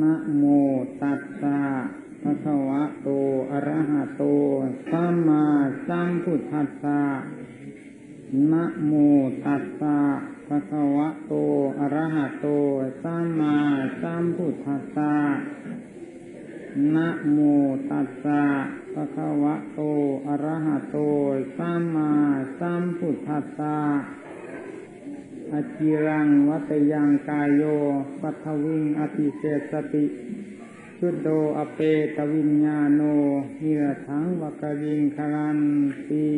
นะโมตัสสะภะคะวะโต อะระหะโต สัมมาสัมพุทธัสสะนะโมตัสสะภะคะวะโต อะระหะโต สัมมาสัมพุทธัสสะนะโมตัสสะภะคะวะโต อะระหะโต สัมมาสัมพุทธัสสะ อจิรังวัตยังกายโย ปัทวิงอติเสสติชุดโดอเปตวิญญาโนหิรถังวกวิงครันตี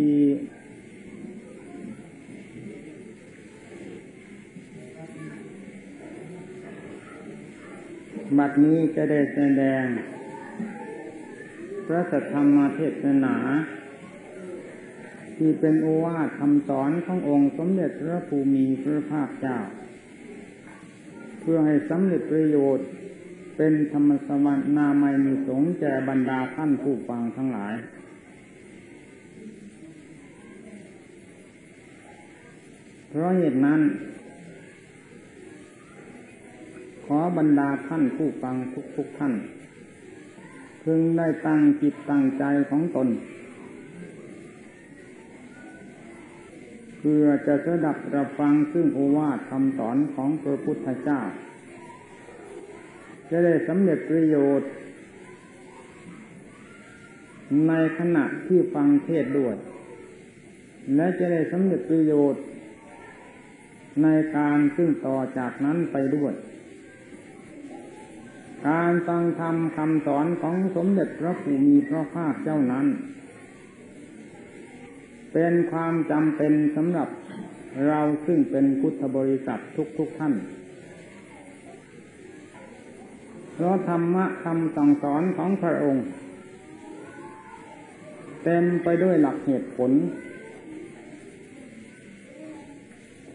บัดนี้จะได้แสดง พระสัทธรรมเทศนา ที่เป็นโอวาทคำสอนขององค์สมเด็จพระภูมิพระภาคเจ้า เพื่อให้สำเร็จประโยชน์เป็นธรรมสวรรค์นาไม่มีสงแก่บรรดาท่านผู้ฟังทั้งหลาย เพราะเหตุนั้น ขอบรรดาท่านผู้ฟังทุกๆทท่าน พึงได้ตั้งจิตตั้งใจของตน เพื่อจะสดับรับฟังซึ่งโอวาทคำสอนของพระพุทธเจ้า จะได้สำเร็จประโยชน์ ในขณะที่ฟังเทศด้วย และจะได้สำเร็จประโยชน์ ในการซึ่งต่อจากนั้นไปด้วย การฟังธรรมคำสอนของสมเด็จพระผู้มีพระภาคเจ้านั้น เป็นความจำเป็นสำหรับเราซึ่งเป็นพุทธบริษัททุกๆทท่าน เพราะธรรมะคำสั่งสอนของพระองค์ เต็มไปด้วยหลักเหตุผล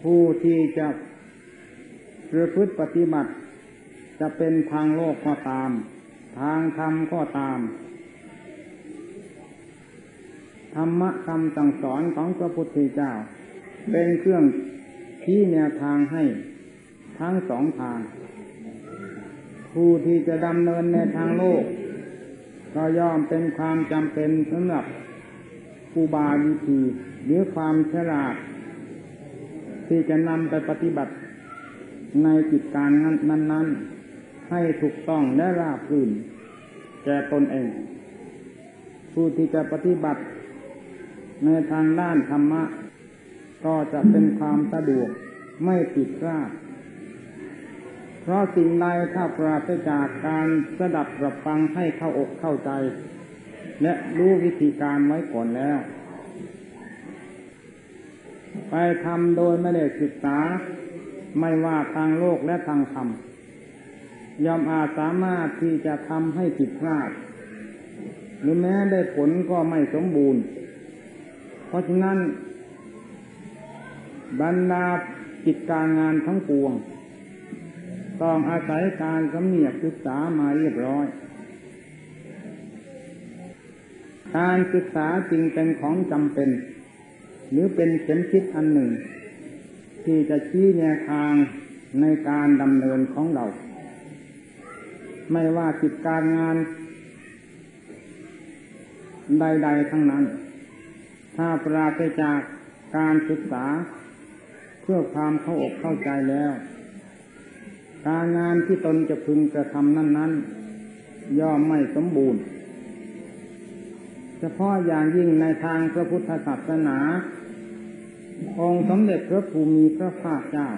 ผู้ที่จะประพฤติปฏิบัติ จะเป็นทางโลกก็ตาม ทางธรรมก็ตาม ธรรมะคำสั่งสอนของพระพุทธเจ้า เป็นเครื่องที่แนวทางให้ทั้งสองทาง ผู้ที่จะดำเนินในทางโลก ก็ย่อมเป็นความจำเป็นสำหรับอุบาวิธีหรือความฉลาด ที่จะนำไปปฏิบัติในกิจการนั้น ๆ ให้ถูกต้องและราบรื่นแก่ตนเอง ผู้ที่จะปฏิบัติ ในทางด้านธรรมะ ก็จะเป็นความสะดวกไม่ผิดพลาดเพราะสิ่งใดถ้าปราศจากการสดับรับฟังให้เข้าอกเข้าใจ และรู้วิธีการไว้ก่อนแล้ว ไปทำโดยไม่ได้ศึกษา ไม่ว่าทางโลกและทางธรรมยอมอาจสามารถที่จะทำให้ผิดพลาดหรือแม้ได้ผลก็ไม่สมบูรณ์ ราะฉะนั้น บรรดากิจการงานทั้งปวง ต้องอาศัยการสำเนียกศึกษามาเรียบร้อย การศึกษาจึงเป็นของจำเป็น หรือเป็นเข็มทิศอันหนึ่ง ที่จะชี้แนวทางในการดำเนินของเรา ไม่ว่ากิจการงาน ใด ๆ ทั้งนั้น ถ้าปราศจากการศึกษาเพื่อความเข้าอกเข้าใจแล้ว การงานที่ตนจะพึงกระทำนั้น ๆ ย่อมไม่สมบูรณ์ เฉพาะอย่างยิ่งในทางพระพุทธศาสนาองค์สมเด็จพระภูมิพระภาคเจ้า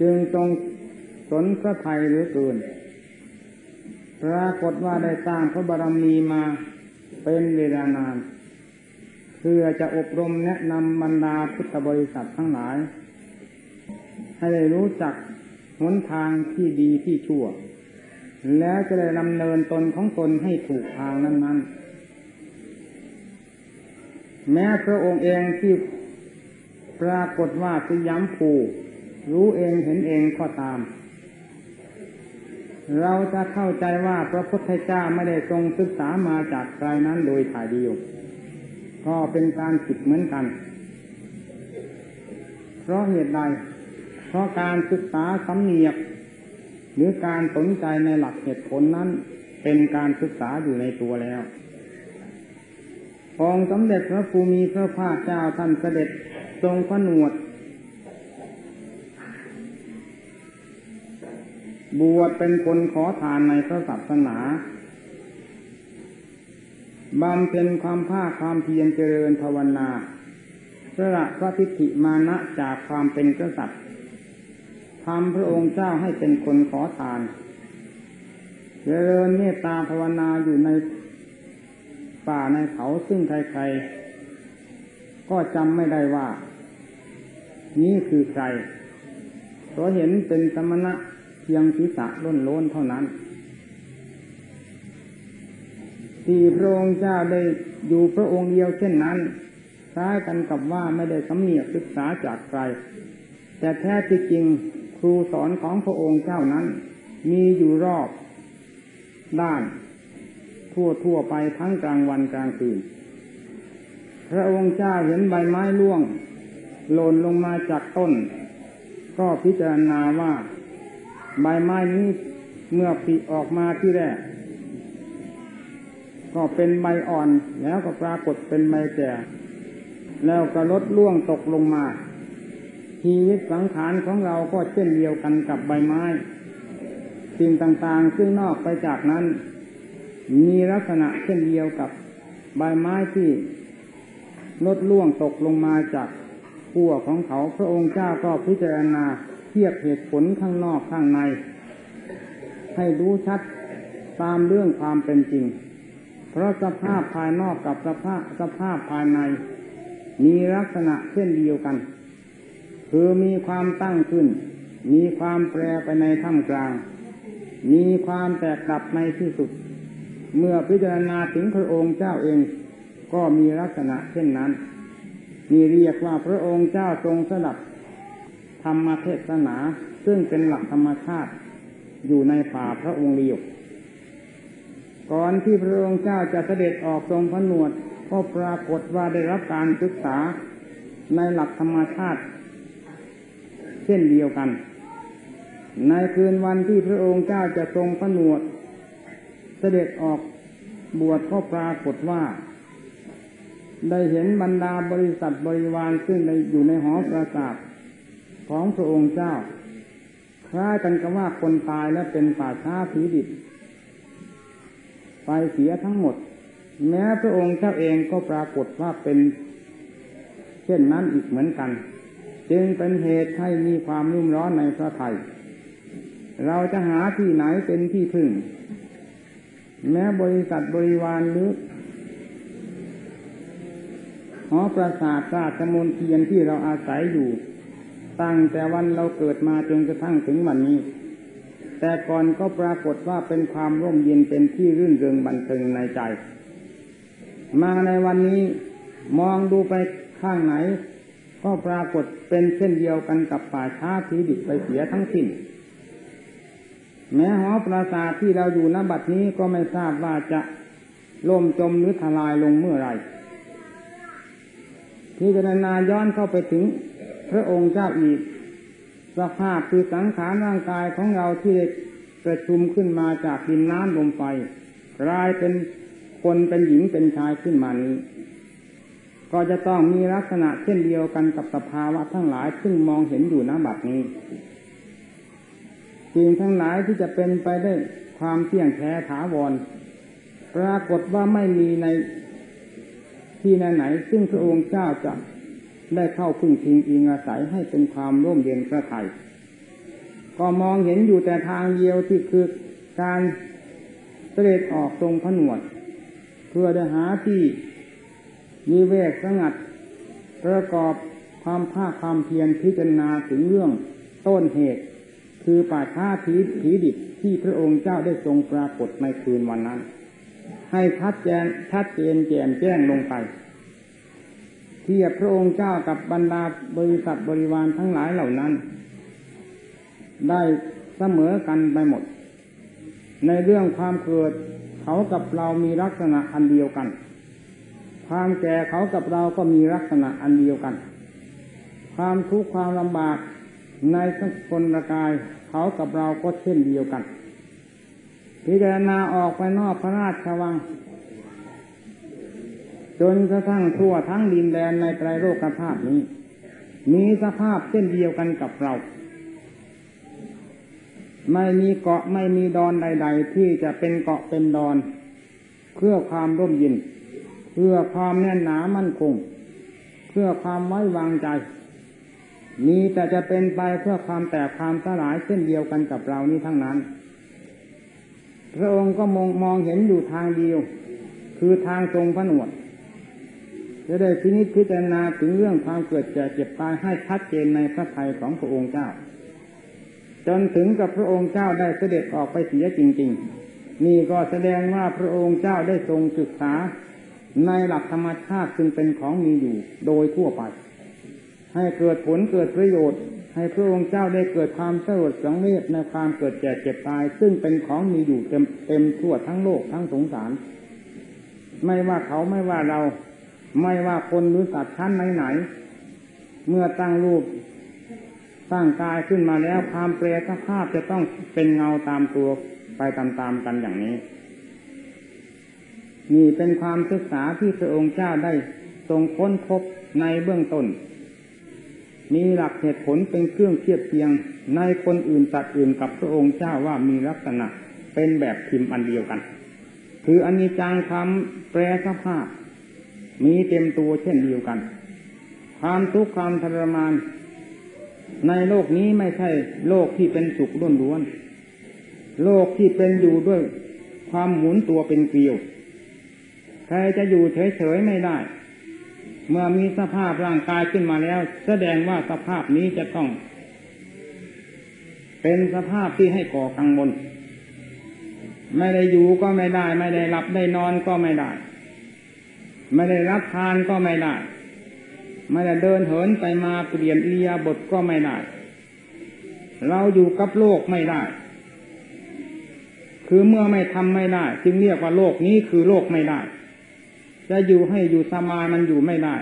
จึงทรงสนพระไทยหรือเกินปรากฏว่าได้สร้างพระบารมีมา เป็นเวลานาน เพื่อจะอบรมแนะนำบรรดาพุทธบริษัททั้งหลาย ให้ได้รู้จักหนทางที่ดีที่ชั่ว แล้วจะได้ดำเนินตนของตนให้ถูกทางนั้น ๆ แม้พระองค์เองที่ปรากฏว่าสยามภูรู้เองเห็นเองก็ตาม เราจะเข้าใจว่าพระพุทธเจ้าไม่ได้ทรงศึกษามาจากใครนั้นโดยถ่ายเดียว ก็เป็นการผิดเหมือนกัน เพราะเหตุใด เพราะการศึกษาสำเนียก หรือการสนใจในหลักเหตุผลนั้น เป็นการศึกษาอยู่ในตัวแล้วองสมเด็จพระภูมิพระภาคเจ้าท่านเสด็จทรงผนวด บวชเป็นคนขอทานในพระศาสนาบำเพ็ญความภาคความเพียรเจริญภาวนาสละพระทิฏฐิมานะจากความเป็นกษัตริย์ทำพระองค์เจ้าให้เป็นคนขอทาน เจริญเมตตาภาวนาอยู่ในป่าในเขาซึ่งใครๆ ก็จำไม่ได้ว่า นี้คือใครเพราะเห็นเป็นสมณะ พียงศีรษะล้นล้นเท่านั้นที่พระองค์เจ้าได้อยู่พระองค์เดียวเช่นนั้นคล้ายกันกับว่าไม่ได้สำเนียกศึกษาจากใคร แต่แท้ที่จริงครูสอนของพระองค์เจ้านั้น มีอยู่รอบ ด้าน ทั่วทั่วไปทั้งกลางวันกลางคืน พระองค์เจ้าเห็นใบไม้ร่วงหล่นลงมาจากต้น ก็พิจารณาว่า ใบไม้นี้เมื่อปีออกมาที่แรก ก็เป็นใบอ่อนแล้วก็ปรากฏเป็นใบแก่ แล้วก็ลดล่วงตกลงมา ชีวิตสังขารของเราก็เช่นเดียวกันกับใบไม้ สิ่งต่างๆซึ่งนอกไปจากนั้น มีลักษณะเช่นเดียวกับใบไม้ที่ลดล่วงตกลงมาจากขั้วของเขาพระองค์เจ้าก็พิจารณา ทียบเหตุผลข้างนอกข้างใน ให้รู้ชัดตามเรื่องความเป็นจริง เพราะสภาพภายนอกกับสภาพสภาพภายใน มีลักษณะเช่นเดียวกัน คือมีความตั้งขึ้น มีความแปรไปในท่ามกลาง มีความแตกดับในที่สุด เมื่อพิจารณาถึงพระองค์เจ้าเอง ก็มีลักษณะเช่นนั้นมีเรียกว่าพระองค์เจ้าทรงสดับ ธรรมเทศนา ซึ่งเป็นหลักธรรมชาติอยู่ในป่าพระองค์เดียวก่อนที่พระองค์เจ้าจะเสด็จออกทรงพนวดก็ปรากฏว่าได้รับการศึกษาในหลักธรรมชาติ เช่นเดียวกัน ในคืนวันที่พระองค์เจ้าจะทรงพนวด เสด็จออกบวชก็ปรากฏว่า ได้เห็นบรรดาบริษัทบริวารซึ่งในอยู่ในหอปราสาท ของพระองค์เจ้า คล้ายกันกับว่าคนตายและเป็นป่าช้าผีดิบไปเสียทั้งหมด แม้พระองค์เจ้าเองก็ปรากฏว่าเป็นเช่นนั้นอีกเหมือนกัน จึงเป็นเหตุให้มีความรุ่มร้อนในพระไทย เราจะหาที่ไหนเป็นที่พึ่ง แม้บริษัทบริวารหรือหอประสาทราชมนเทียนที่เราอาศัยอยู่ ตั้งแต่วันเราเกิดมาจนกระทั่งถึงวันนี้ แต่ก่อนก็ปรากฏว่าเป็นความร่มเย็นเป็นที่รื่นเริงบันเทิงในใจ มาในวันนี้มองดูไปข้างไหน ก็ปรากฏเป็นเช่นเดียวกันกับป่าช้าที่ดิบไปเสียทั้งสิ้นแม้หอปราสาทที่เราอยู่ณบัดนี้ก็ไม่ทราบว่าจะล่มจมหรือทลายลงเมื่อไรพิจารณาย้อนเข้าไปถึง พระองค์เจ้าอีก สภาพคือสังขารร่างกายของเราที่ได้ประชุมขึ้นมาจากดินน้ำลมไฟกลายเป็นคนเป็นหญิงเป็นชายขึ้นมานี้ ก็จะต้องมีลักษณะเช่นเดียวกันกับสภาวะทั้งหลายซึ่งมองเห็นอยู่ณบัดนี้สิ่งทั้งหลายที่จะเป็นไปได้ความเที่ยงแท้ถาวร ปรากฏว่าไม่มีในที่ไหนๆซึ่งพระองค์เจ้าจะ ได้เข้าพึ่งพิงอิงอาศัยให้เป็นความร่มเย็นพระทัยก็มองเห็นอยู่แต่ทางเดียวที่คือการเสด็จออกตรงผนวด เพื่อได้หาที่มีเวกสงัด ประกอบความภาคความเพียรพิจารณาถึงเรื่องต้นเหตุ คือป่าช้าผีผีดิบที่พระองค์เจ้าได้ทรงปรากฏในคืนวันนั้น ให้ชัดแจนชัดเจนแจ่มแจ้งลงไป เทียบพระองค์เจ้ากับบรรดาบริษัทบริวารทั้งหลายเหล่านั้น ได้เสมอกันไปหมด ในเรื่องความเกิดเขากับเรามีลักษณะอันเดียวกัน ความแก่เขากับเราก็มีลักษณะอันเดียวกัน ความทุกข์ความลำบากในสังกลกายเขากับเราก็เช่นเดียวกัน พิจารณาออกไปนอกพระราชวัง จนกระทั่งทั่วทั้งดินแดนในไตรโลกธาตุนี้ มีสภาพเช่นเดียวกันกับเรา ไม่มีเกาะไม่มีดอนใด ๆ ที่จะเป็นเกาะเป็นดอน เพื่อความร่มเย็นเพื่อความแน่นหนามั่นคง เพื่อความไว้วางใจมีแต่จะเป็นไปเพื่อความแตกความสลายเช่นเดียวกันกับเรานี้ทั้งนั้น พระองค์ก็มองมองเห็นอยู่ทางเดียว คือทางทรงพระนวด จะได้พินิจพิจารณาถึงเรื่องความเกิดแก่เจ็บตายให้ชัดเจนในพระทัยของพระองค์เจ้า จนถึงกับพระองค์เจ้าได้เสด็จออกไปเสียจริง ๆ นี่ก็แสดงว่าพระองค์เจ้าได้ทรงศึกษาในหลักธรรมชาติซึ่งเป็นของมีอยู่โดยทั่วไป ให้เกิดผลเกิดประโยชน์ ให้พระองค์เจ้าได้เกิดความสลดสังเวชในความเกิดแก่เจ็บตาย ซึ่งเป็นของมีอยู่เต็มเต็มทั่วทั้งโลกทั้งสงสาร ไม่ว่าเขาไม่ว่าเรา ไม่ว่าคนหรือสัตว์ชั้นไหนๆเมื่อตั้งรูปตั้งกายขึ้นมาแล้วความเปรตภาพจะต้องเป็นเงาตามตัวไปตามๆกันอย่างนี้ นี่เป็นความศึกษาที่พระองค์เจ้าได้ทรงค้นพบในเบื้องต้น มีหลักเหตุผลเป็นเครื่องเทียบเทียงในคนอื่นสัตว์อื่นกับพระองค์เจ้าว่ามีลักษณะเป็นแบบพิมพ์อันเดียวกัน คืออนิจจังคำแปรสภาพ มีเต็มตัวเช่นเดียวกัน ความทุกข์ความทรมาน ในโลกนี้ไม่ใช่โลกที่เป็นสุขล้วนๆโลกที่เป็นอยู่ด้วยความหมุนตัวเป็นเกลียว ใครจะอยู่เฉยๆไม่ได้ เมื่อมีสภาพร่างกายขึ้นมาแล้ว แสดงว่าสภาพนี้จะต้อง เป็นสภาพที่ให้ก่อกังวลไม่ได้อยู่ก็ไม่ได้ ไม่ได้หลับได้นอนก็ไม่ได้ ไม่ได้รับทานก็ไม่ได้ ไม่ได้เดินเหินไปมาเปลี่ยนอิริยาบถก็ไม่ได้ เราอยู่กับโลกไม่ได้ คือเมื่อไม่ทำไม่ได้ จึงเรียกว่าโลกนี้คือโลกไม่ได้ จะอยู่ให้อยู่สบายมันอยู่ไม่ได้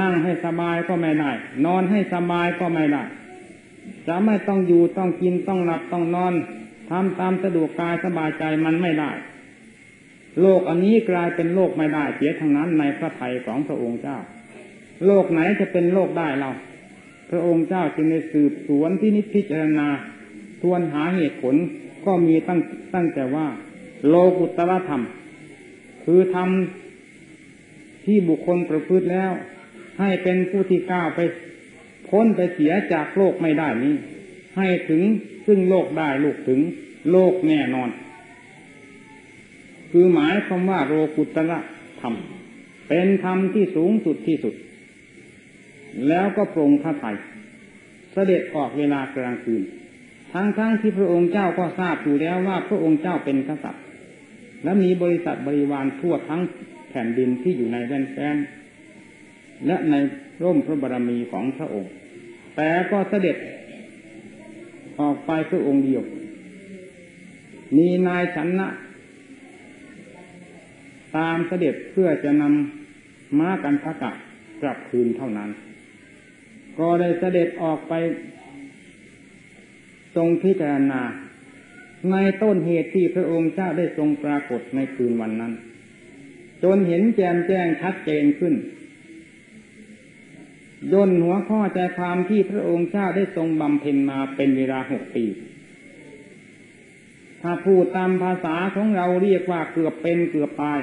นั่งให้สบายก็ไม่ได้ นอนให้สบายก็ไม่ได้ จะไม่ต้องอยู่ต้องกินต้องหลับต้องนอนทำตามสะดวกกายสบายใจมันไม่ได้ โลกอันนี้กลายเป็นโลกไม่ได้เสียทั้งนั้นในพระทัยของพระองค์เจ้า โลกไหนจะเป็นโลกได้เรา พระองค์เจ้าจึงได้สืบสวนที่นิพพิจารณาทวนหาเหตุผลก็มีตั้งตั้งแต่ว่า โลกุตรธรรม คือธรรมที่บุคคลประพฤติแล้ว ให้เป็นผู้ที่ก้าวไปพ้นไปเสียจากโลกไม่ได้นี้ ให้ถึงซึ่งโลกได้ลูกถึงโลกแน่นอน คือหมายความว่าโลกุตระธรรม เป็นธรรมที่สูงสุดที่สุด แล้วก็ปรงพระไทยเสด็จออกเวลากลางคืน ทั้งๆทที่พระองค์เจ้าก็ทราบอยู่แล้วว่าพระองค์เจ้าเป็นกษัตริย์ และมีบริษัทบริวารทั่วทั้งแผ่นดินที่อยู่ในแว่นแฟนและในร่มพระบารมีของพระองค์ แต่ก็เสด็จออกไปพระองค์เดียว มีนายชนะ ตามเสด็จเพื่อจะนำม้ากันพกะกลับคืนเท่านั้น ก็ได้เสด็จออกไปทรงพิจารณาในต้นเหตุที่พระองค์เจ้าได้ทรงปรากฏในคืนวันนั้น จนเห็นแจ่มแจ้งชัดเจนขึ้นย่นหัวข้อใจความที่พระองค์เจ้าได้ทรงบำเพ็ญมาเป็นเวลาหกปี ถ้าพูดตามภาษาของเราเรียกว่าเกือบเป็นเกือบตาย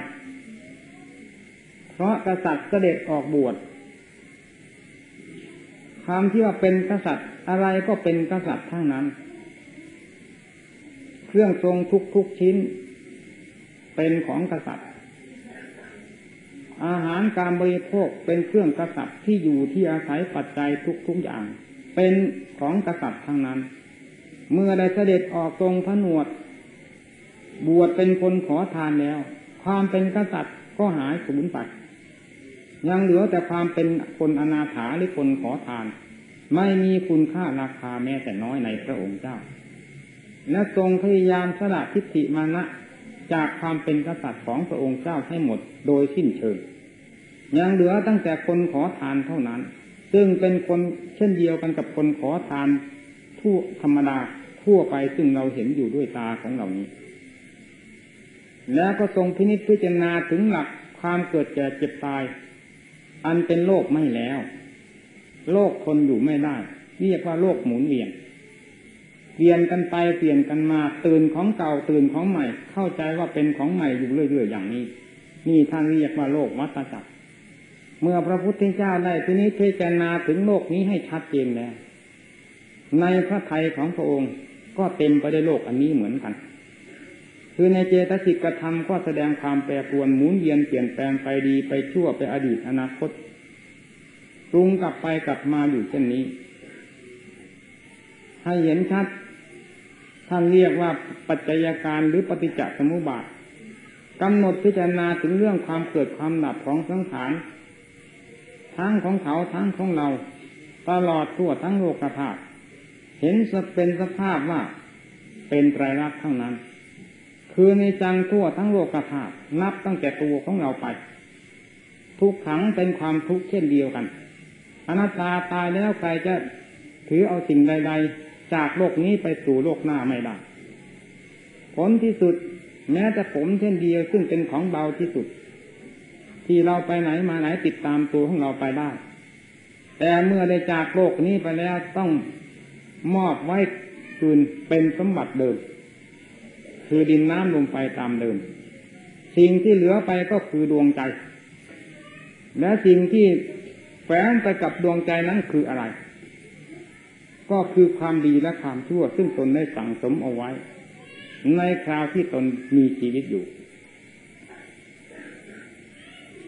เพราะกษัตริย์เสด็จออกบวชคำที่ว่าเป็นกษัตริย์อะไรก็เป็นกษัตริย์ทั้งนั้น เครื่องทรงทุกทุกชิ้น เป็นของกษัตริย์ อาหารการบริโภคเป็นเครื่องกษัตริย์ที่อยู่ที่อาศัยปัจจัยทุกๆอย่าง เป็นของกษัตริย์ทั้งนั้น เมื่อได้เสด็จออกตรงพระนวด บวชเป็นคนขอทานแล้ว ความเป็นกษัตริย์ก็หายสูญไป ยังเหลือแต่ความเป็นคนอนาถาหรือคนขอทาน ไม่มีคุณค่าราคาแม้แต่น้อยในพระองค์เจ้า และทรงพยายามสละทิฏฐิมานะจากความเป็นกษัตริย์ของพระองค์เจ้าให้หมดโดยสิ้นเชิง ยังเหลือตั้งแต่คนขอทานเท่านั้น ซึ่งเป็นคนเช่นเดียวกันกับคนขอทานทั่วธรรมดาทั่วไปซึ่งเราเห็นอยู่ด้วยตาของเรานี้ แล้วก็ทรงพินิจพิจารณาถึงหลักความเกิดแก่เจ็บตาย อันเป็นโลกไม่แล้ว โลกทนอยู่ไม่ได้ เรียกว่าโลกหมุนเวียนเปลี่ยนกันไปเปลี่ยนกันมาตื่นของเก่าตื่นของใหม่ เข้าใจว่าเป็นของใหม่อยู่เรื่อยๆอย่างนี้ นี่ท่านเรียกว่าโลกวัฏจักร เมื่อพระพุทธเจ้าได้ทีนี้พิจารณาถึงโลกนี้ให้ชัดเจนแล้วในพระทัยของพระองค์ก็เต็มไปด้วยโลกอันนี้เหมือนกัน คือในเจตสิกกระทำก็แสดงความแปรปรวนหมุนเวียนเปลี่ยนแปลงไปดีไปชั่วไปอดีตอนาคตปรุงกลับไปกลับมาอยู่เช่นนี้ ให้เห็นชัดท่านเรียกว่าปัจจัยการหรือปฏิจจสมุปบาทกำหนดพิจารณาถึงเรื่องความเกิดความดับของสังขารทั้งของเขาทั้งของเรา ตลอดทั่วทั้งโลกธาตุเห็นเป็นสภาพว่าเป็นไตรลักษณ์ทั้งนั้น คือในจังทั่วทั้งโลกธาตุนับตั้งแต่ตัวของเราไป ทุกขังเป็นความทุกข์เช่นเดียวกันอนัตตาตายแล้วใครจะถือเอาสิ่งใด ๆ จากโลกนี้ไปสู่โลกหน้าไม่ได้ผลที่สุดแม้แต่ผมเช่นเดียวซึ่งเป็นของเบาที่สุด ที่เราไปไหนมาไหนติดตามตัวของเราไปได้ แต่เมื่อได้จากโลกนี้ไปแล้วต้องมอบไว้คืนเป็นสมบัติเดิม คือดินน้ำลมไฟตามเดิม สิ่งที่เหลือไปก็คือดวงใจ และสิ่งที่แฝงไปกับดวงใจนั้นคืออะไร ก็คือความดีและความชั่ว ซึ่งตนได้สั่งสมเอาไว้ ในคราวที่ตนมีชีวิตอยู่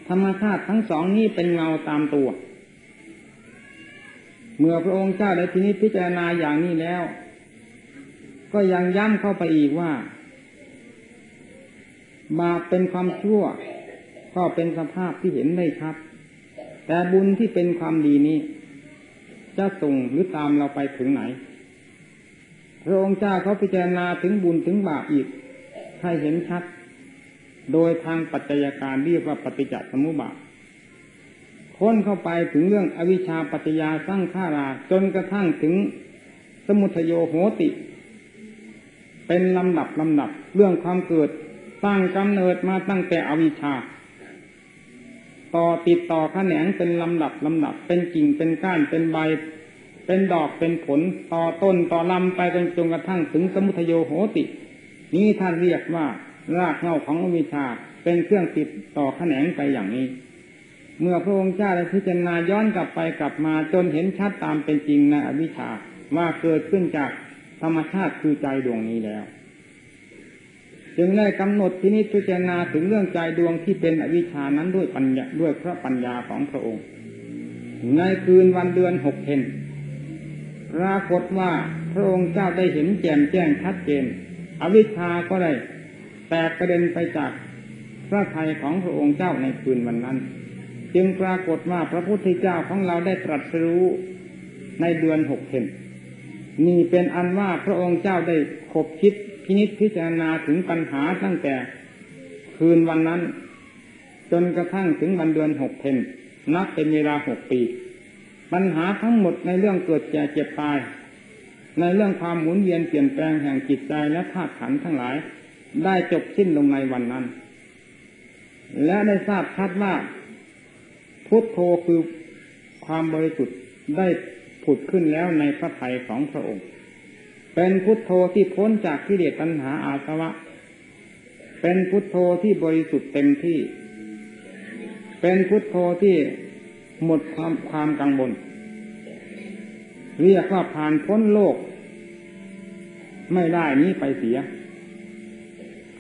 ธรรมชาติทั้งสองนี้เป็นเงาตามตัว เมื่อพระองค์เจ้าได้พินิจพิจารณาอย่างนี้แล้ว ก็ยังย้ำเข้าไปอีกว่า บาปเป็นความชั่ว ก็เป็นสภาพที่เห็นได้ชัดแต่บุญที่เป็นความดีนี้ จะส่งหรือตามเราไปถึงไหน พระองค์เจ้าเขาพิจารณาถึงบุญถึงบาปอีกให้เห็นชัด โดยทางปัจจัยการเรียกว่าปฏิจจสมุปบาทค้นเข้าไปถึงเรื่องอวิชชาปัจจยาสร้างข้ารา จนกระทั่งถึงสมุทโยโหติ เป็นลำดับลำดับเรื่องความเกิด ร้างกำเนิดมาตั้งแต่อวิชชา ต่อติดต่อขแขนงเป็นลำดับลำดับ เป็นกิ่งเป็นก้านเป็นใบ เป็นดอกเป็นผล ต่อต้นต่อลำไปจนจนกระทั่งถึงสมุทโยโหติ นี้ท่านเรียกว่ารากเหง้าของอวิชชาเป็นเครื่องติดต่อขแขนงไปอย่างนี้ เมื่อพระองค์เจ้าได้พิจารณาย้อนกลับไปกลับมาจนเห็นชัดตามเป็นจริงในอวิชชาว่าเกิดขึ้นจากธรรมชาติคือใจดวงนี้แล้ว จึงได้กำหนดที่นี้พิจารณาถึงเรื่องใจดวงที่เป็นอวิชานั้นด้วยปัญญาด้วยพระปัญญาของพระองค์ ในคืนวันเดือนหกเพนปรากฏว่าพระองค์เจ้าได้เห็นแจ่มแจ้งชัดเจน อวิชชาก็ได้แตกกระเด็นไปจากพระทัยของพระองค์เจ้าในคืนวันนั้น จึงปรากฏว่าพระพุทธเจ้าของเราได้ตรัสรู้ในเดือนหกเพนนี่เป็นอันว่าพระองค์เจ้าได้คบคิด พินิจพิจารณาถึงปัญหาตั้งแต่คืนวันนั้น จนกระทั่งถึงวันเดือนหกเพนนับเป็นเวลาหกปี ปัญหาทั้งหมดในเรื่องเกิดแก่เจ็บตาย ในเรื่องความหมุนเวียนเปลี่ยนแปลงแห่งจิตใจและธาตุขันธ์ทั้งหลาย ได้จบสิ้นลงในวันนั้น และได้ทราบชัดว่าพุทโธคือความบริสุทธิ์ได้ผุดขึ้นแล้วในพระทัยของพระองค์ เป็นพุทโธที่พ้นจากกิเลสตัณหาอาสวะ เป็นพุทโธที่บริสุทธิ์เต็มที่ เป็นพุทโธที่หมดความความกังวลเรียกว่าผ่านพ้นโลก ไม่ได้นี้ไปเสีย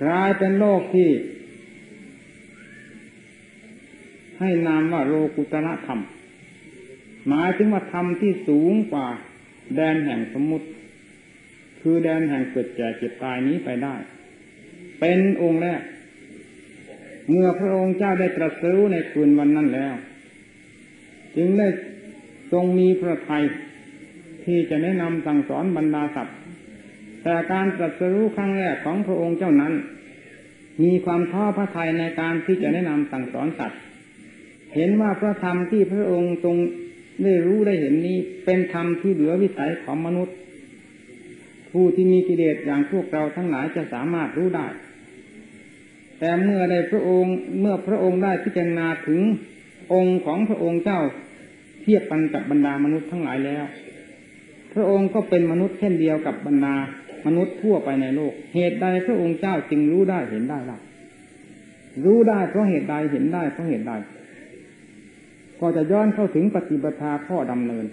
กลายเป็นโลกที่ ให้นามว่าโลกุตระธรรม หมายถึงว่าธรรมที่สูงกว่าแดนแห่งสมมุติ คือแดนแห่งเกิดแก่เจ็บตายนี้ไปได้ เป็นองค์แรก เมื่อพระองค์เจ้าได้ตรัสรู้ในคืนวันนั้นแล้ว จึงได้ทรงมีพระทัยที่จะแนะนำสั่งสอนบรรดาสัตว์แต่การตรัสรู้ครั้งแรกของพระองค์เจ้านั้น มีความท้อพระทัยในการที่จะแนะนำสั่งสอนสัตว์เห็นว่าพระธรรมที่พระองค์ทรงได้รู้ได้เห็นนี้เป็นธรรมที่เหลือวิสัยของมนุษย์ ผู้ที่มีกิเลสอย่างพวกเราทั้งหลายจะสามารถรู้ได้ แต่เมื่อได้พระองค์เมื่อพระองค์ได้พิจารณาถึงองค์ของพระองค์เจ้าเทียบกันกับบรรดามนุษย์ทั้งหลายแล้ว พระองค์ก็เป็นมนุษย์เช่นเดียวกับบรรดามนุษย์ทั่วไปในโลก เหตุใดพระองค์เจ้าจึงรู้ได้เห็นได้ล่ะรู้ได้เพราะเหตุใดเห็นได้เพราะเหตุใด ก็จะย้อนเข้าถึงปฏิปทาข้อดำเนิน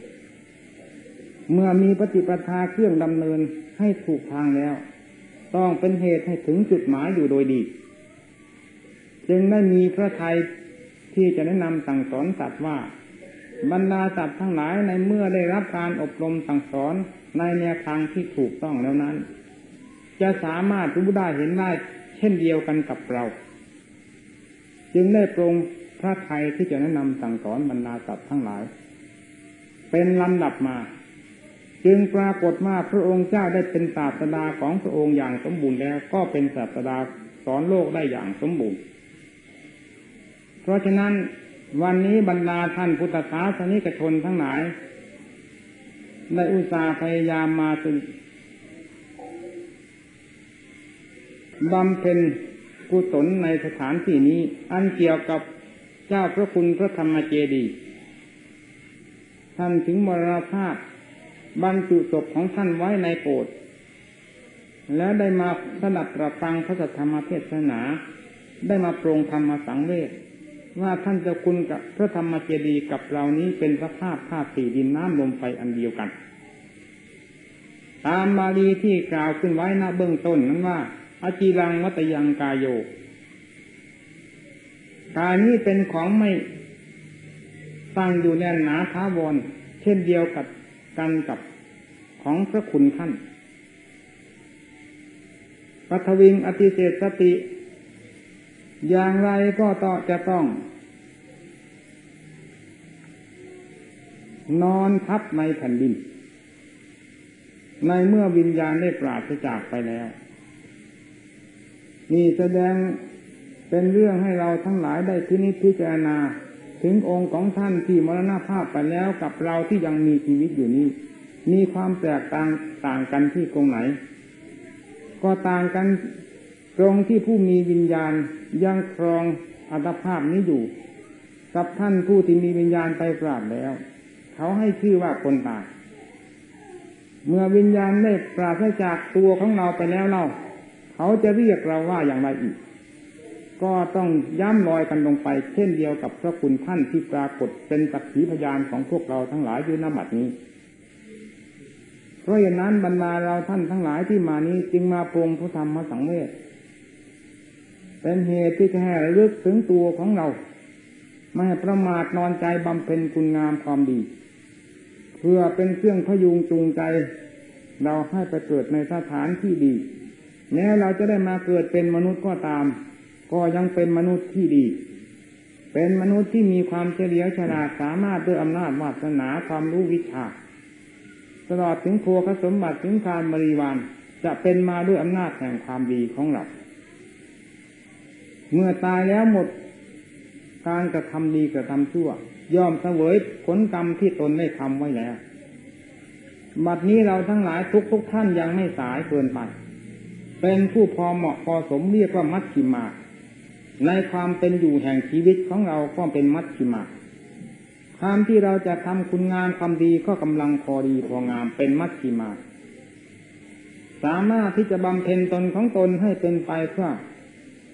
เมื่อมีปฏิปทาเครื่องดำเนินให้ถูกทางแล้ว ต้องเป็นเหตุให้ถึงจุดหมายอยู่โดยดี จึงได้มีพระไทยที่จะแนะนำสั่งสอนสัตว์ว่า บรรดาสัตว์ทั้งหลายในเมื่อได้รับการอบรมสั่งสอนในแนวทางที่ถูกต้องแล้วนั้น จะสามารถรู้ได้เห็นได้เช่นเดียวกันกับเรา จึงได้ปรงพระไทยที่จะแนะนำสั่งสอนบรรดาสัตว์ทั้งหลาย เป็นลำดับมา จึงปรากฏว่าพระองค์เจ้าได้เป็นศาสดาของพระองค์อย่างสมบูรณ์แล้ว ก็เป็นศาสดาสอนโลกได้อย่างสมบูรณ์ เพราะฉะนั้นวันนี้บรรดาท่านพุทธศาสนิกชนทั้งหลายได้อุตส่าห์พยายามมาจนบำเพ็ญกุศลในสถานที่นี้ อันเกี่ยวกับเจ้าพระคุณพระธรรมเจดี ท่านถึงมรณภาพ บรรจุศพของท่านไว้ในโกดแล้วได้มาสนับประฟังพระธรรมเทศนา ได้มาโปรงธรรมสังเวชว่าท่านจะคุณกับพระธรรมเจดีย์กับเรานี้เป็นสภาพธาตุสี่ดินน้ำลมไฟอันเดียวกัน ตามบาลีที่กล่าวขึ้นไว้ณเบื้องต้นนั้นว่าอาจีรังวัตยังกายโยกายนี้เป็นของไม่ตั้งอยู่แน่นหนาท้าวรเช่นเดียวกับ กันกับของพระคุณท่านปัทวิงอติเศษสติ อย่างไรก็ต่อจะต้อง นอนทับในแผ่นดิน ในเมื่อวิญญาณได้ปราศจากไปแล้วนี่แสดงเป็นเรื่องให้เราทั้งหลายได้พินิจพิจารณา ถึงองค์ของท่านที่มรณภาพไปแล้วกับเราที่ยังมีชีวิตอยู่นี้ มีความแตกต่างต่างกันที่ตรงไหน ก็ต่างกันตรงที่ผู้มีวิญญาณยังครองอัตภาพนี้อยู่ กับท่านผู้ที่มีวิญญาณไปปราบแล้ว เขาให้ชื่อว่าคนตายเมื่อวิญญาณได้ปราศจากตัวของเราไปแล้วเรา เขาจะเรียกเราว่าอย่างไรอีก ก็ต้องย้ำลอยกันลงไป เช่นเดียวกับพระคุณท่านที่ปรากฏเป็นสักขีพยานของพวกเราทั้งหลายอยู่ณบัดนี้ เพราะอย่างนั้นบรรดาเราท่านทั้งหลายที่มานี้จึงมาปรงพระธรรมสังเวชเป็นเหตุที่จะให้ลึกถึงตัวของเรา ไม่ให้ประมาทนอนใจบำเพ็ญคุณงามความดี เพื่อเป็นเครื่องพยุงจูงใจ เราให้ไปเกิดในสถานที่ดีแม้เราจะได้มาเกิดเป็นมนุษย์ก็ตาม ก็ยังเป็นมนุษย์ที่ดี เป็นมนุษย์ที่มีความเฉลียวฉลาดสามารถด้วยอำนาจวาสนาความรู้วิชา ตลอดถึงโภคสมบัติถึงการบริวารจะเป็นมาด้วยอำนาจแห่งความดีของเรา เมื่อตายแล้วหมดการกระทำดีกระทำชั่ว ย่อมเสวยผลกรรมที่ตนได้ทำไว้แล้ว บัดนี้เราทั้งหลายทุกทุกท่านยังไม่สายเกินไป เป็นผู้พอเหมาะพอสมเรียกว่ามัชชิมา ในความเป็นอยู่แห่งชีวิตของเราก็เป็นมัชชิมาความที่เราจะทำคุณงานความดีก็กำลังพอดีพองามเป็นมัชชิมา สามารถที่จะบำเพ็ญตนของตนให้เป็นไปเพื่อ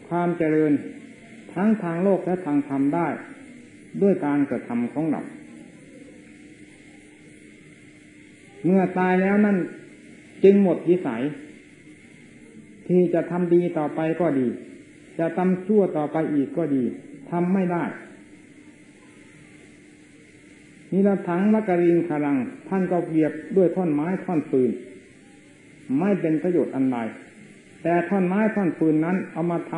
ความเจริญทั้งทางโลกและทางธรรมได้ ด้วยการกระทำของเรา เมื่อตายแล้วนั่นจึงหมดวิสัย ที่จะทำดีต่อไปก็ดี จะทำชั่วต่อไปอีกก็ดีทำไม่ได้นิรถังมักริงคารัง ท่านก็เกียบด้วยท่อนไม้ท่อนปืน ไม่เป็นประโยชน์อันใดแต่ท่อนไม้ท่อนปืนนั้น เอามาท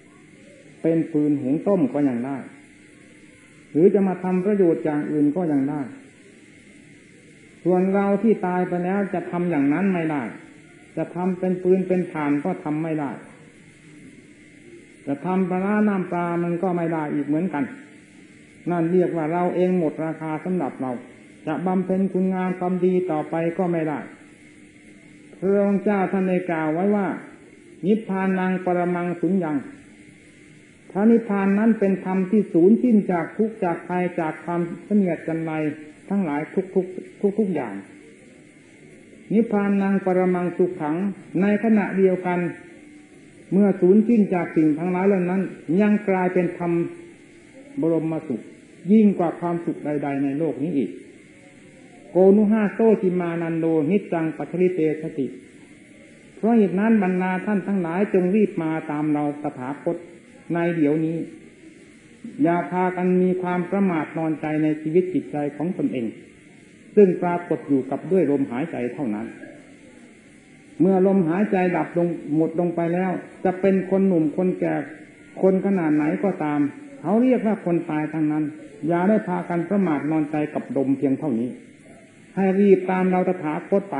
ำเป็นปืนหุงต้มก็ยังได้ หรือจะมาทำประโยชน์อย่างอื่นก็ยังได้ ส่วนเราที่ตายไปแล้วจะทำอย่างนั้นไม่ได้ จะทำเป็นปืนเป็นฐานก็ทำไม่ได้ จะทำปลาน้ำปลามันก็ไม่ได้อีกเหมือนกัน นั่นเรียกว่าเราเองหมดราคาสำหรับเรา จะบำเพ็ญคุณงามความดีต่อไปก็ไม่ได้พระองค์เจ้าท่านได้กล่าวไว้ว่า นิพพานังปรมังสุญญังพระนิพพานนั้นเป็นธรรมที่สูญสิ้นจากทุกจากภัยจากความเสนียดจันไรทั้งหลายทุกทุกทุกทุกอย่าง นิพพานังปรมังสุขขังในขณะเดียวกัน เมื่อสูญสิ้นจากสิ่งทั้งหลายเหล่านั้น ยังกลายเป็นธรรมบรมสุข ยิ่งกว่าความสุขใด ๆ ในโลกนี้อีก โกนุห้าโซจิมานันโดนิจจังปัจริเตสติ เพราะเหตุนั้นบรรดาท่านทั้งหลายจงรีบมาตามเราตถาคตในเดี๋ยวนี้ อย่าพากันมีความประมาทนอนใจในชีวิตจิตใจของตนเอง ซึ่งปรากฏอยู่กับด้วยลมหายใจเท่านั้น เมื่อลมหายใจดับลงหมดลงไปแล้ว จะเป็นคนหนุ่มคนแก่คนขนาดไหนก็ตาม เขาเรียกว่าคนตายทั้งนั้น อย่าได้พากันประมาทนอนใจกับลมเพียงเท่านี้ ให้รีบตามเราตถาคตไป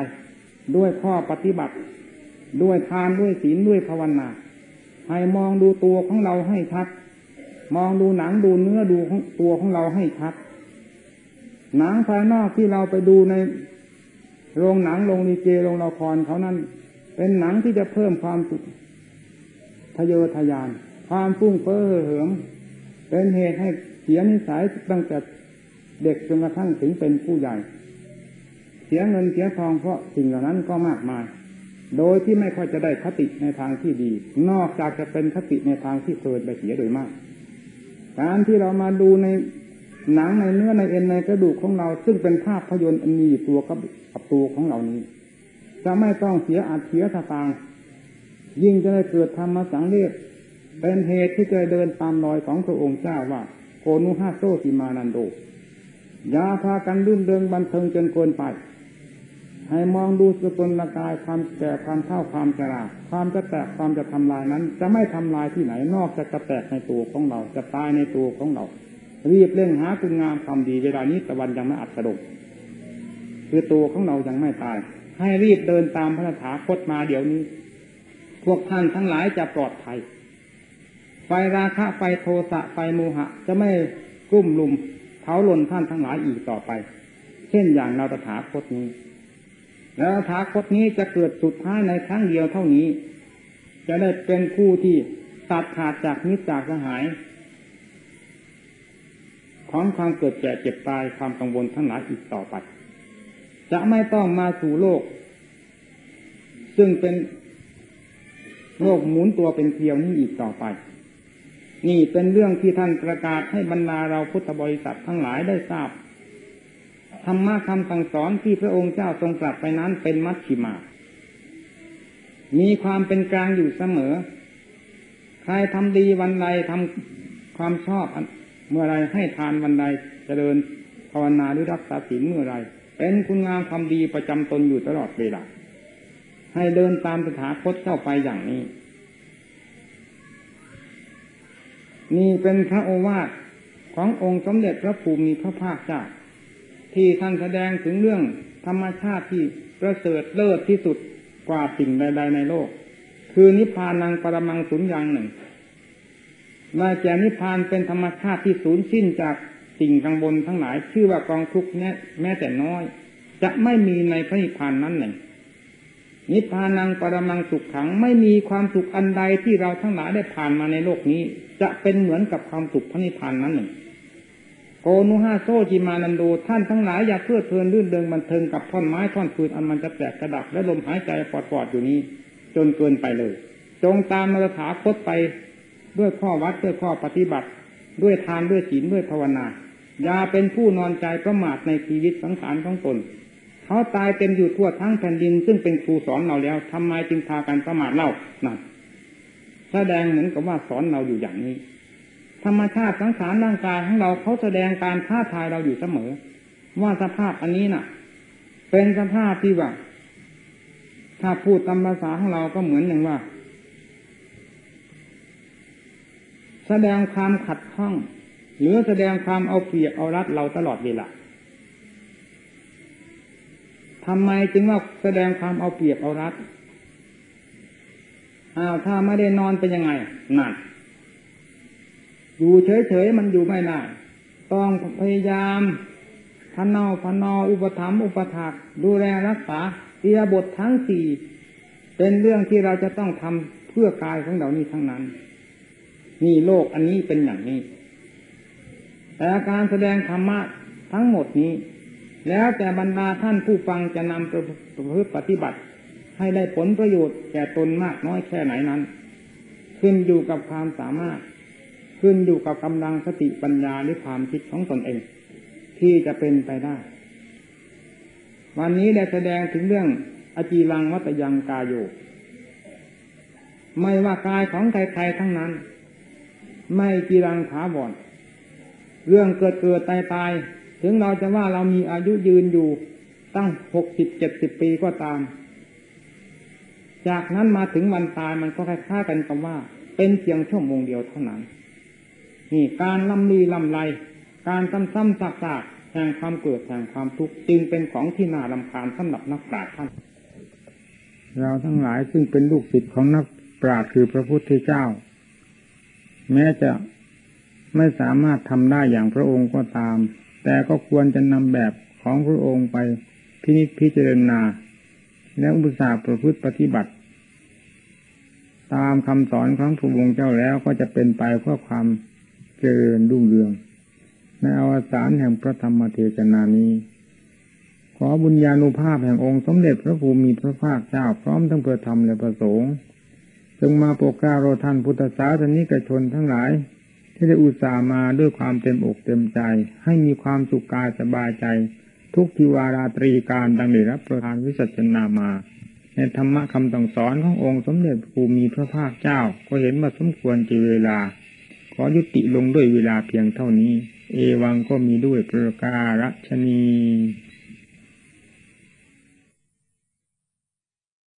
ด้วยข้อปฏิบัติ ด้วยทานด้วยศีลด้วยภาวนาให้มองดูตัวของเราให้ชัด มองดูหนังดูเนื้อดูตัวของเราให้ชัด หนังภายนอกที่เราไปดูใน โรงหนังโรงดีเจโรงละครเขานั้น เป็นหนังที่จะเพิ่มความสุขทะเยอทะยาน ความฟุ้งเฟ้อเหิมเป็นเหตุให้เสียนิสัยตั้งแต่เด็กจนกระทั่งถึงเป็นผู้ใหญ่ เสียเงินเสียทองเพราะสิ่งเหล่านั้นก็มากมาย โดยที่ไม่ค่อยจะได้คติในทางที่ดี นอกจากจะเป็นคติในทางที่เพลินไปเสียโดยมาก การที่เรามาดูใน หนังในเนื้อในเอ็นในกระดูกของเรา ซึ่งเป็นภาพพยนตร์อันมีตัวกับกับตัวของเรานี้ จะไม่ต้องเสียอัดเสียสตางยิ่งจะได้เกิดธรรมสังเวชเป็นเหตุที่จะเดินตามรอยของพระองค์เจ้าว่า โกนุฮาโซติมานันโดยาพากันรุ่นเริงบันเทิงจนเกินไปให้มองดูสกุลกายความแก่ความเท่าความชราความจะแตกความจะทำลายนั้น จะไม่ทำลายที่ไหนนอกจากจะแตกในตัวของเรา จะตายในตัวของเรา รีบเร่งหาคุณงามความดีเวลานี้ตะวันยังไม่อัดกระดกคือตัวของเรายังไม่ตาย ให้รีบเดินตามพระถาคตมาเดี๋ยวนี้ พวกท่านทั้งหลายจะปลอดภัย ไฟราคะไฟโทสะไฟโมหะ จะไม่กลุ่มลุมเผาหล่นท่านทั้งหลายอีกต่อไป เช่นอย่างเราตถาคตนี้ แล้วถาคตนี้จะเกิดสุดท้ายในครั้งเดียวเท่านี้ จะได้เป็นผู้ที่ตัดขาดจากนิจจากสหาย ของความเกิดแก่เจ็บตายความกังวลทั้งหลายอีกต่อไป จะไม่ต้องมาสู่โลก ซึ่งเป็นโลกหมุนตัวเป็นเทียวนี้อีกต่อไป นี่เป็นเรื่องที่ท่านประกาศให้บรรดาเราพุทธบริษัททั้งหลายได้ทราบธรรมะคำสั่งสอนที่พระองค์เจ้าทรงตรัสไปนั้นเป็นมัชชิมา มีความเป็นกลางอยู่เสมอ ใครทำดีวันใดทำความชอบ เมื่อไรให้ทานวันใดเจริญภาวนาหรือรักษาศีลเมื่อไรเป็นคุณงามความดีประจำตนอยู่ตลอดเวลาให้เดินตามสถาคตเข้าไปอย่างนี้ นี่เป็นพระโอวาทขององค์สมเด็จพระภูมิพระภาคเจ้าที่ท่านแสดงถึงเรื่องธรรมชาติที่ประเสริฐเลิศที่สุดกว่าสิ่งใด ๆ ในโลก คือนิพพานังปรมังสุญญ์หนึ่ง มาแก่นิพพานเป็นธรรมชาติที่สูญสิ้นจากสิ่งข้างบนทั้งหลาย ชื่อว่ากองทุกนี้แม้แต่น้อย จะไม่มีในพระนิพพานนั้นหนึ่งนิพพานังปรมังสุขขังไม่มีความสุขอันใดที่เราทั้งหลายได้ผ่านมาในโลกนี้ จะเป็นเหมือนกับความสุขพระนิพพานนั้นหนึ่งโกนุฮาโซจิมานันโดท่านทั้งหลายอย่าเพื่อเพลินลื่นเดิงบันเทิงกับท่อนไม้ท่อนฟืนอันมันจะแตกกระดับและลมหายใจปอดๆอยู่นี้ จนเกินไปเลย จงตามมาตรฐานคตไป ด้วยข้อวัดด้วยข้อปฏิบัติ ด้วยทานด้วยศีลด้วยภาวนาอย่าเป็นผู้นอนใจประมาทในชีวิตสังขารของตนเขาตายเต็มอยู่ทั่วทั้งแผ่นดิน ซึ่งเป็นครูสอนเราแล้วทำไมจึงพากันประมาทเล่านั่นแสดงเหมือนกับว่าสอนเราอยู่อย่างนี้ ธรรมชาติสังขารร่างกายของเราเขาแสดงการท้าทายเราอยู่เสมอ ว่าสภาพอันนี้น่ะ เป็นสภาพที่ว่าถ้าพูดตามภาษาของเราก็เหมือนอย่างว่า แสดงความขัดข้อง หรือแสดงความเอาเปรียบเอารัดเราตลอดเวลาทำไมจึงว่าแสดงความเอาเปรียบเอารัดอ้าวถ้าไม่ได้นอนเป็นยังไงนั่นอยู่เฉยๆมันอยู่ไม่ได้ต้องพยายามพันนาพันนออุปถัมภ์อุปถากดูแลรักษาเตียบททั้งสี่เป็นเรื่องที่เราจะต้องทำเพื่อกายของเรานี้ทั้งนั้น นี่โลกอันนี้เป็นอย่างนี้ แต่การแสดงธรรมะทั้งหมดนี้ แล้วแต่บรรดาท่านผู้ฟังจะนำปประพฤติปฏิบัติ ให้ได้ผลประโยชน์แก่ตนมากน้อยแค่ไหนนั้น ขึ้นอยู่กับความสามารถ ขึ้นอยู่กับกำลังสติปัญญาหรือความคิดของตนเอง ที่จะเป็นไปได้ วันนี้ได้แสดงถึงเรื่องอจีรังวัตยังกายโยไม่ว่ากายของใครๆทั้งนั้น ไม่จีรังถาวรเรื่องเกิดเกิดตายตายถึงเราจะว่าเรามีอายุยืนอยู่ตั้งหกสิบเจ็ดสิบปีก็ตาม จากนั้นมาถึงวันตายมันก็คล้ายๆกันกับว่า เป็นเพียงชั่วโมงเดียวเท่านั้น นี่การลำลีลำไร การซ้ำๆซากๆแห่งความเกิดแห่งความทุกข์จึงเป็นของที่น่าลำคาญสำหรับนักปราชญ์ท่านเราทั้งหลายซึ่งเป็นลูกศิษย์ของนักปราชญ์คือพระพุทธเจ้า แม้จะไม่สามารถทำได้อย่างพระองค์ก็ตาม แต่ก็ควรจะนำแบบของพระองค์ไปพินิจพิจารณา และอุตสาห์ประพฤติปฏิบัติ ตามคำสอนของพระองค์เจ้าแล้วก็จะเป็นไปเพื่อความเจริญรุ่งเรือง ในอวสานแห่งพระธรรมเทศนานี้ ขอบุญญาณุภาพแห่งองค์สมเด็จพระภูมิพระภาคเจ้าพร้อมทั้งเพื่อธรรมและประสงค์ จงมาโปรดเกล้าโรดท่านพุทธศาสนิกชนทั้งหลาย ที่ได้อุตส่าห์มาด้วยความเต็มอกเต็มใจ ให้มีความสุขกายสบายใจ ทุกทิวาราตรีการดังได้รับประทานวิสัชนามา ในธรรมะคำสั่งสอนขององค์สมเด็จภูมิพระภาคเจ้า ก็เห็นว่าสมควรจีเวลา ขอยุติลงด้วยเวลาเพียงเท่านี้ เอวังก็มีด้วยประการฉนี